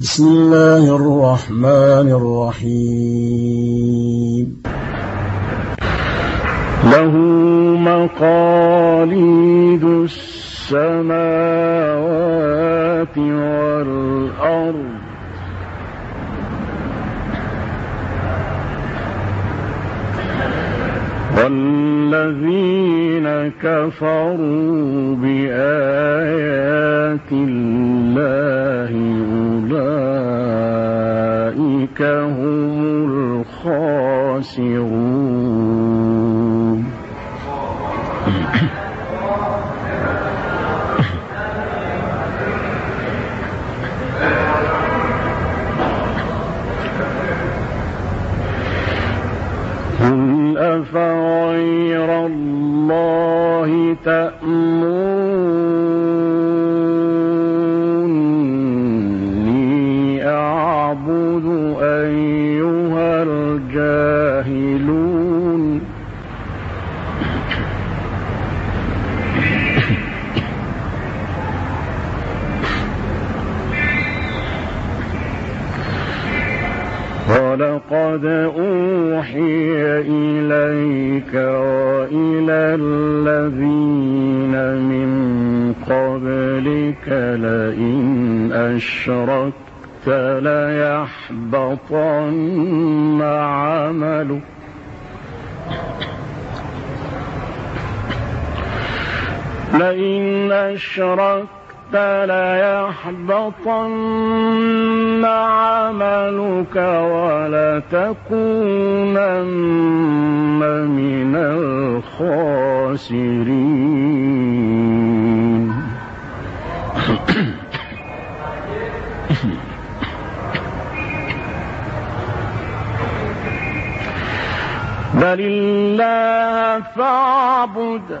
بسم الله الرحمن الرحيم. له مقاليد السماوات والأرض. والذين كفروا بآيات الله أولئك هم الخاسرون. أفغير الله تأمروني ولقد أوحي إليك وإلى الذين من قبلك لئن أشركت ليحبطن عملك. لئن أشركت ليحبطن عملك ولتكونن من الخاسرين. بل الله فاعبد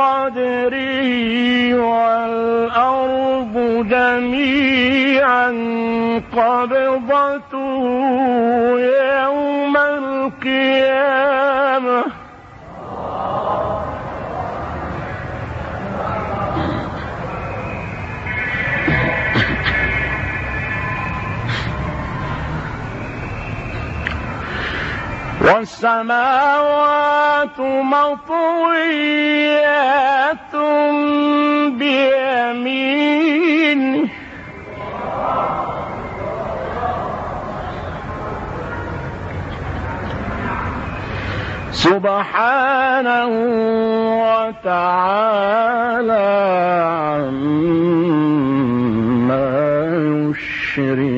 قدره والأرض جميعا قبضته يوم القيامة. والسماوات مطويات بيمينه سبحانه وتعالى عما يشركون.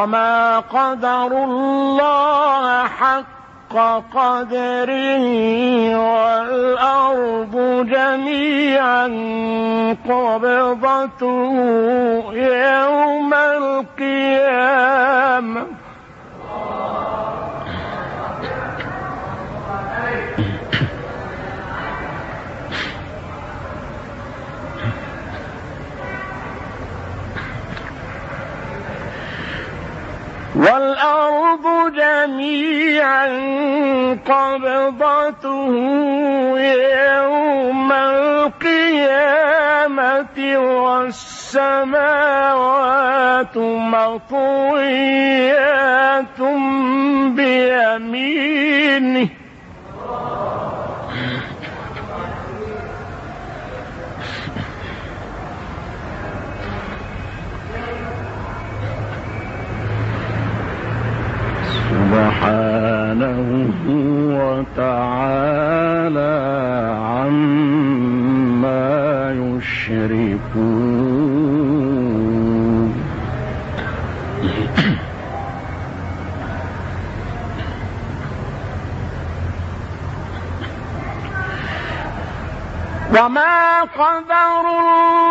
وما قدروا الله حق قدره والأرض جميعا قبضته يوم القيامة والأرض جميعا قبضته يوم القيامة والسماوات مطويات بيمينه سبحانه وتعالى عما يشركون. وما قدر الله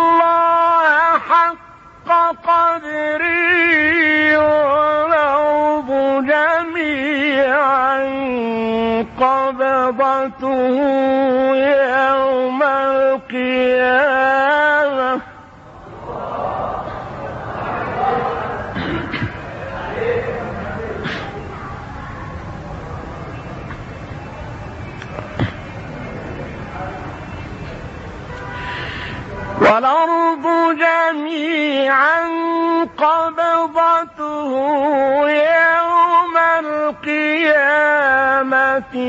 والأرض جميعا قبضته يوم القيامة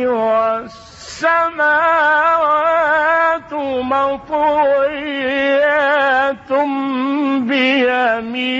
والسماوات مطويات بيمينه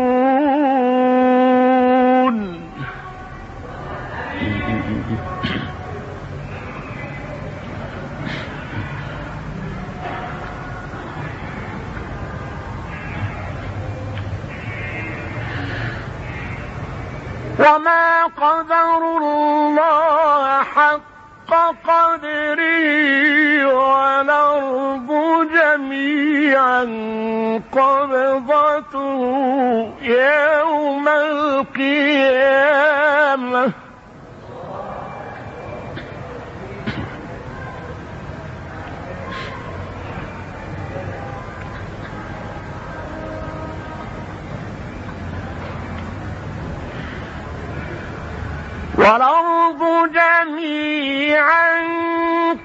قبضته يوم القيامة. والأرض جميعا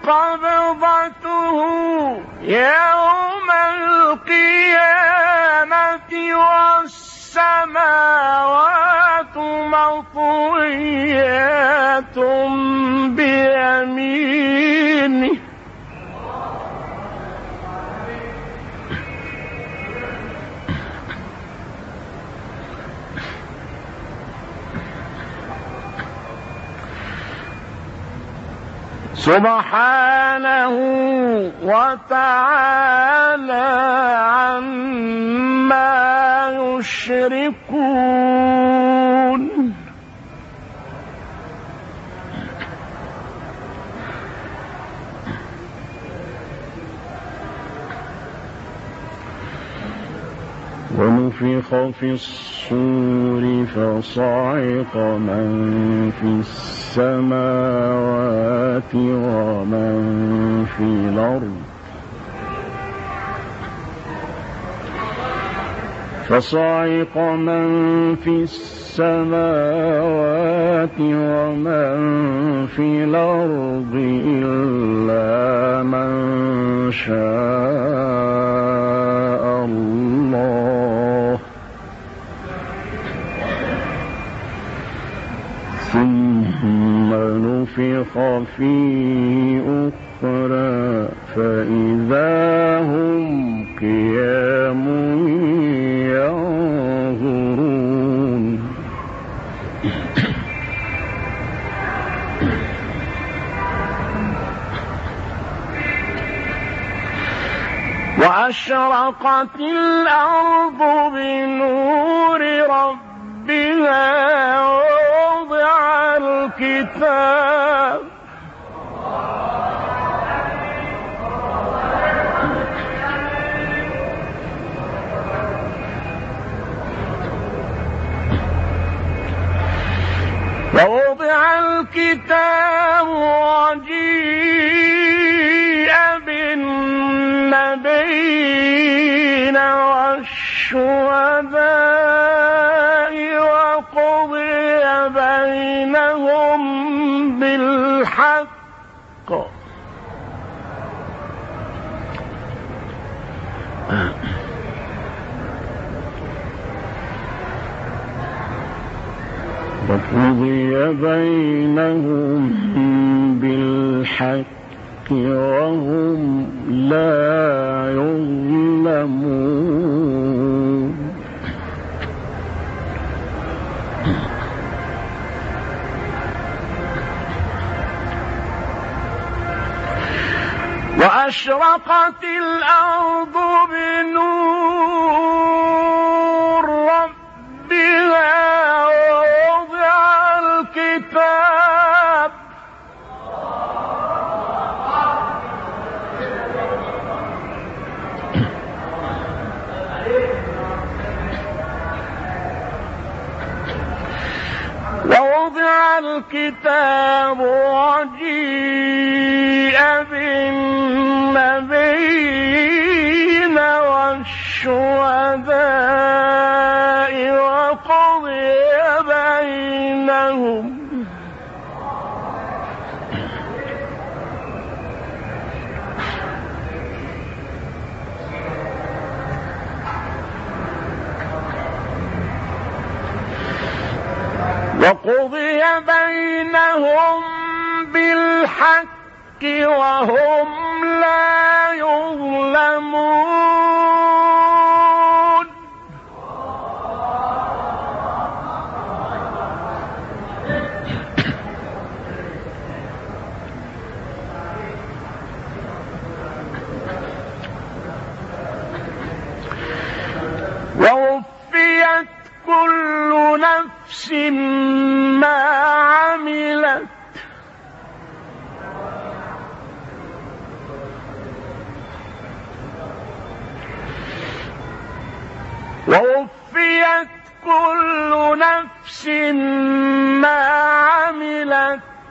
قبضته يوم القيامة. والسماوات مطويات بيمينه سبحانه وتعالى عما يشركون ونفخ في الصور فصعق من في السماوات ومن في الأرض. فصعق من في السماوات ومن في الأرض إلا من شاء الله. ثم نفخ أخرى وأشرقت الأرض بنور ربها ووضع الكتاب. ووضع الكتاب وجيء بينهم بالحق وهم لا يظلمون. وأشرقت الأرض وقضي بينهم بالحق وهم لا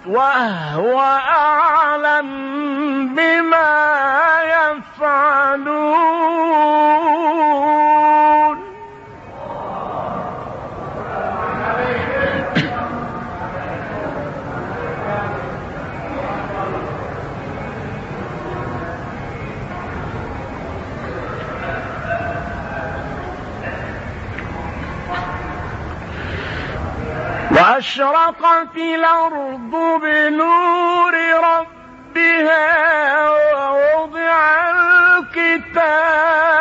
وهو أعلم بما يفعلون. وأشرقت الأرض بنور ربها ووضع الكتاب.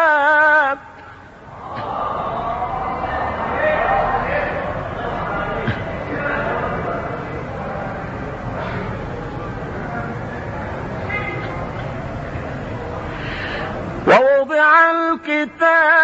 ووضع الكتاب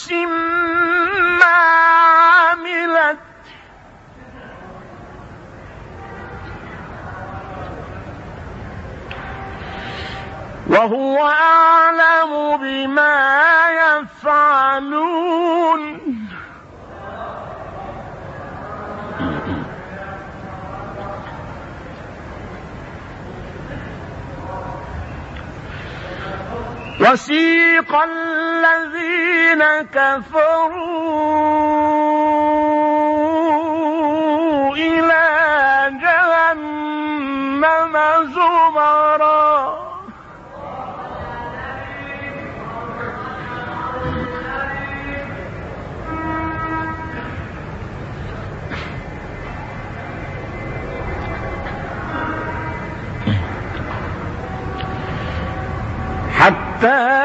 نفس ما عملت. وهو أعلم بما يفعلون وسيق الذين كفروا إلى جهنم زمرًا حتى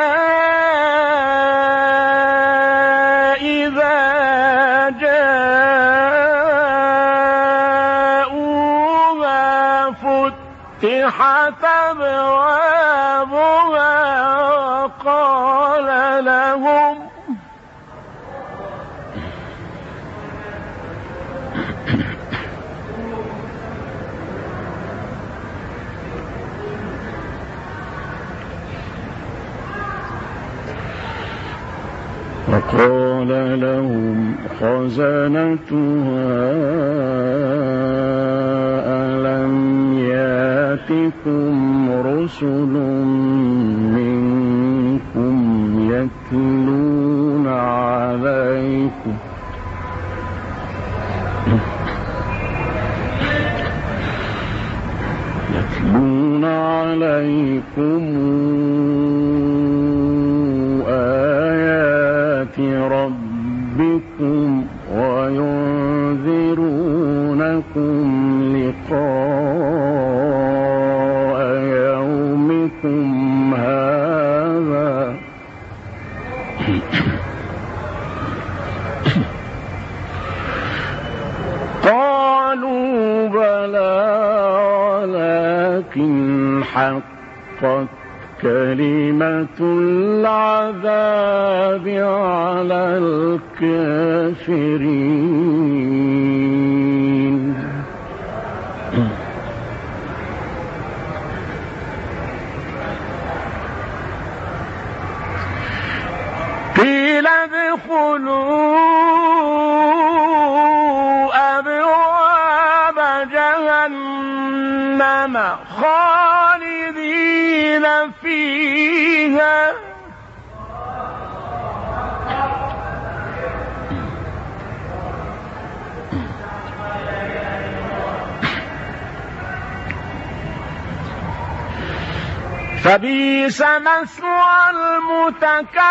إذا جاءوها فتحت أبوابها وقال لهم وقال لهم خزنتها ألم ياتكم رسل منكم يتلون عليكم يتلون عليكم ربكم وينذرونكم لقاء يومكم هذا. قالوا بلى ولكن حقت كلمة العذاب على الكافرين. قيل ادخلوا فيها فبئس مثوى المتكبرين.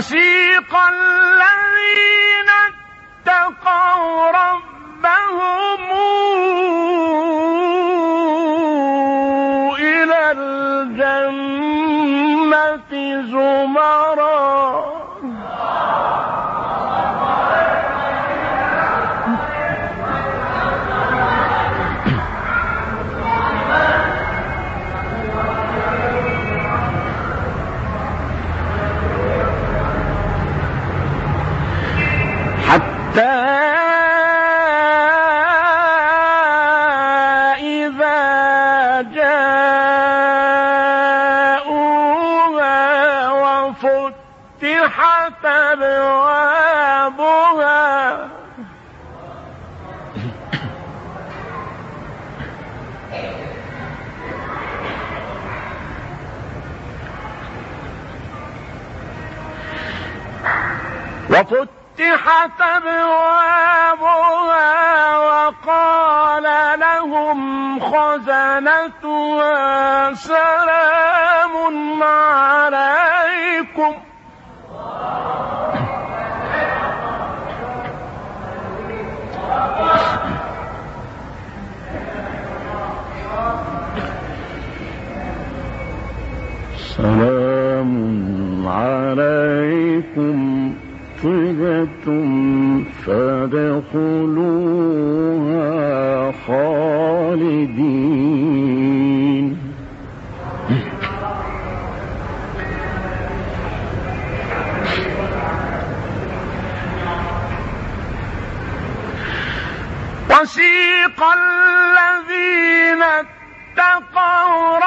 وسيق الذين اتقوا ربهم وفتحت أبوابها وقال لهم خزنتها سلام عليكم. سلام عليكم. طبتم فادخلوها خالدين. وسيق الذين اتقوا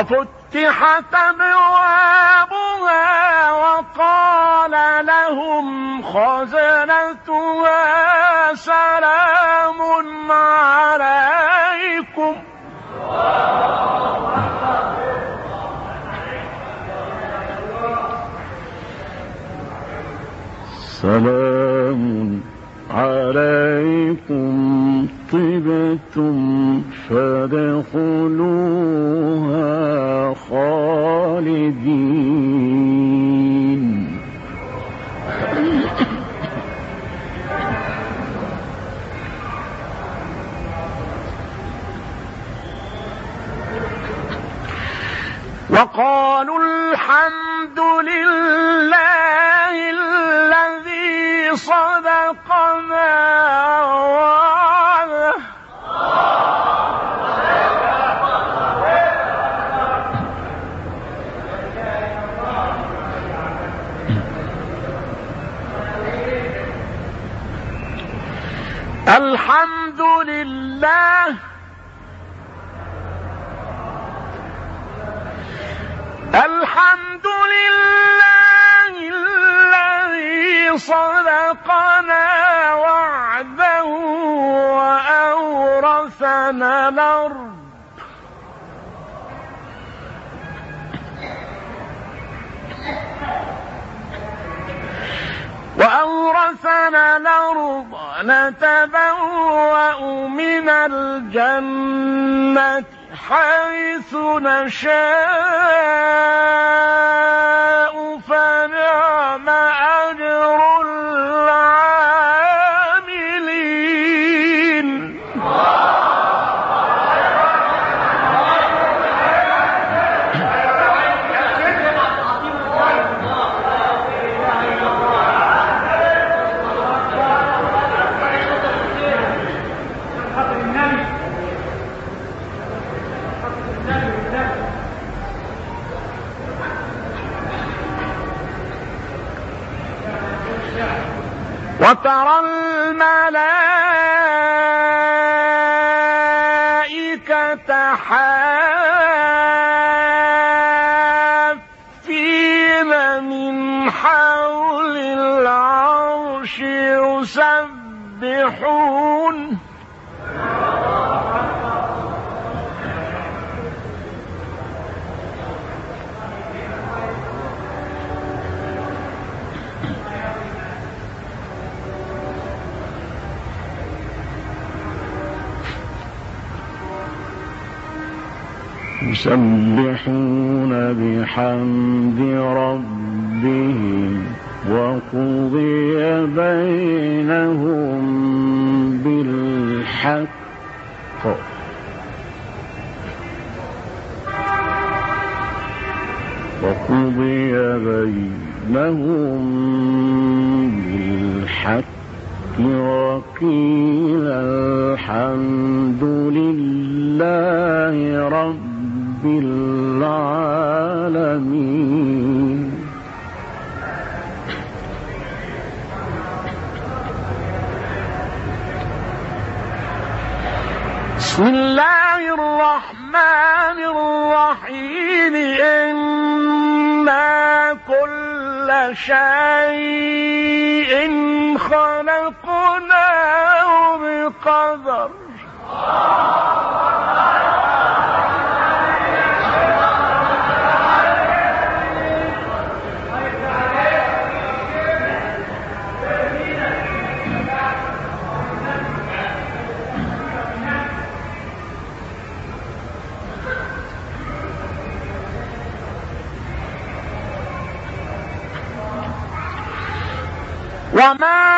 وفتحت أبوابها وقال لهم خزنتها سلام عليكم. سلام عليكم طبتم فادخلوها خالدين. وقالوا الحمد لله الحمد لله الحمد لله الذي صدقنا وعده وأورثنا الأرض وأورثنا الأرض نتبوأ من الجنة حيث نشاء. وترى الملائكة حافين يسبحون بحمد ربهم وقضي بينهم بالحق. وقضي بينهم بالحق. وقيل الحمد لله رب العالمين. بسم الله الرحمن الرحيم. إنا كل شيء خلقناه بقدر. وما أمرنا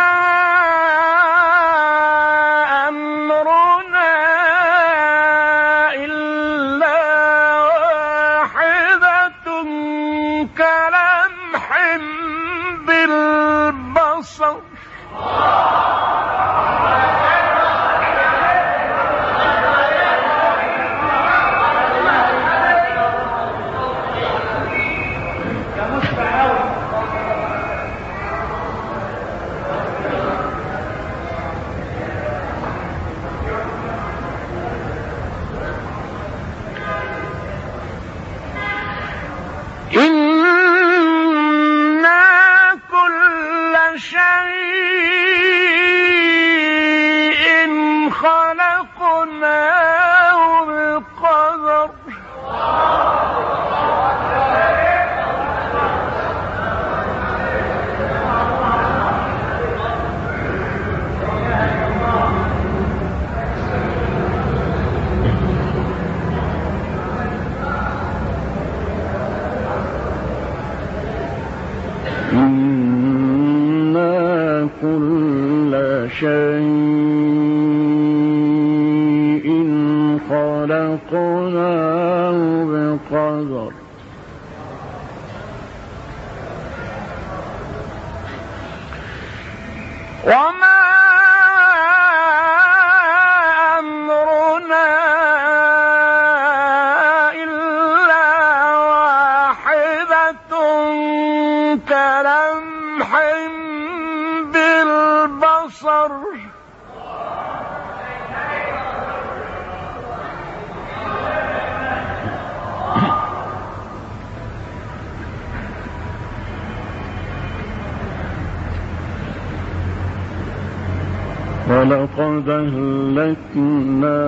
ولقد أهلكنا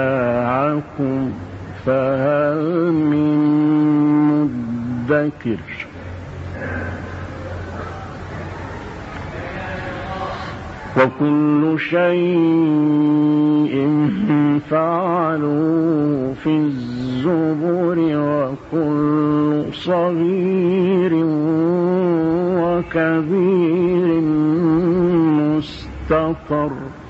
أشياعكم فهل من مدكر؟ وكل شيء مستقر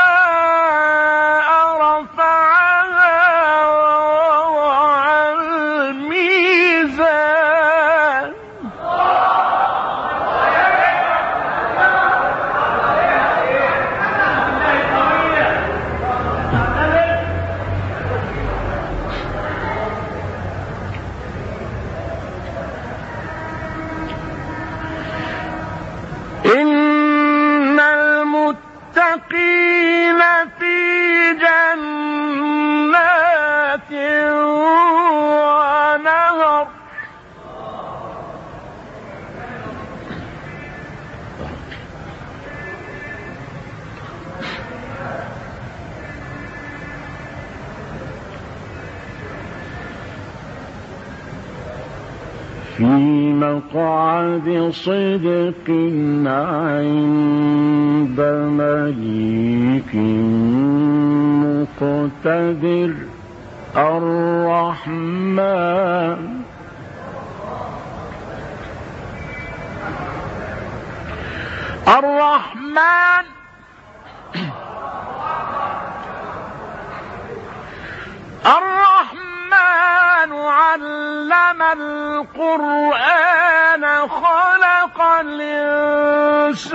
في مقعد صدق عند مليك مقتدر الرحمن. الرحمن. الرحمن. علم القرآن خلق الإنسان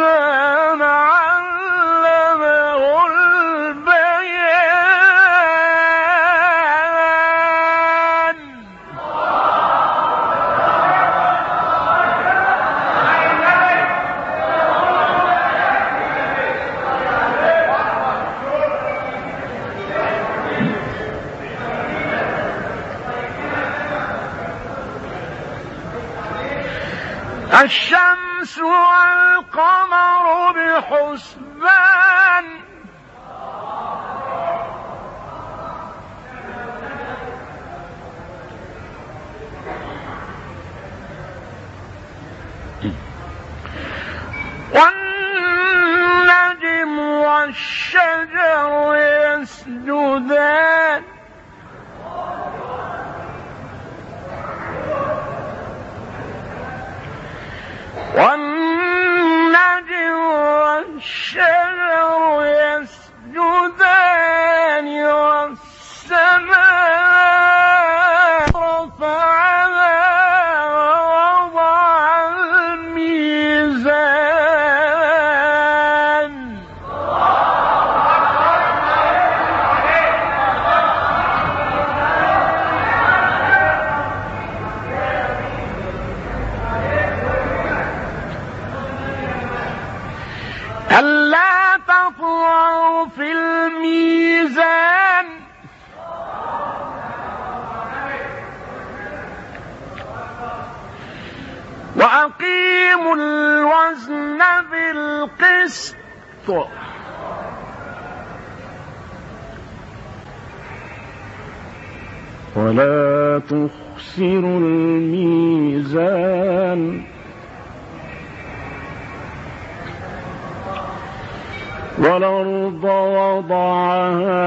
الشمس والقمر بحسبان بالقسط ولا تخسروا الميزان. والأرض وضعها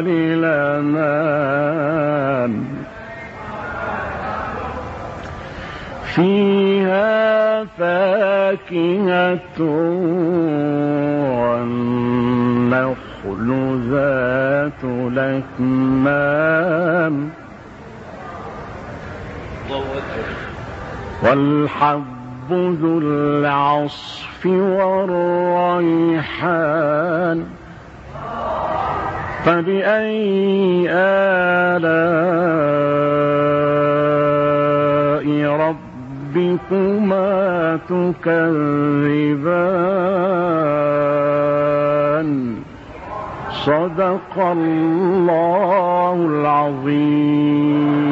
للأنام فيها فاكهة والنخل ذات والحب ذو العصف والريحان. فبأي آلاء ربكما تكذبان. صدق الله العظيم.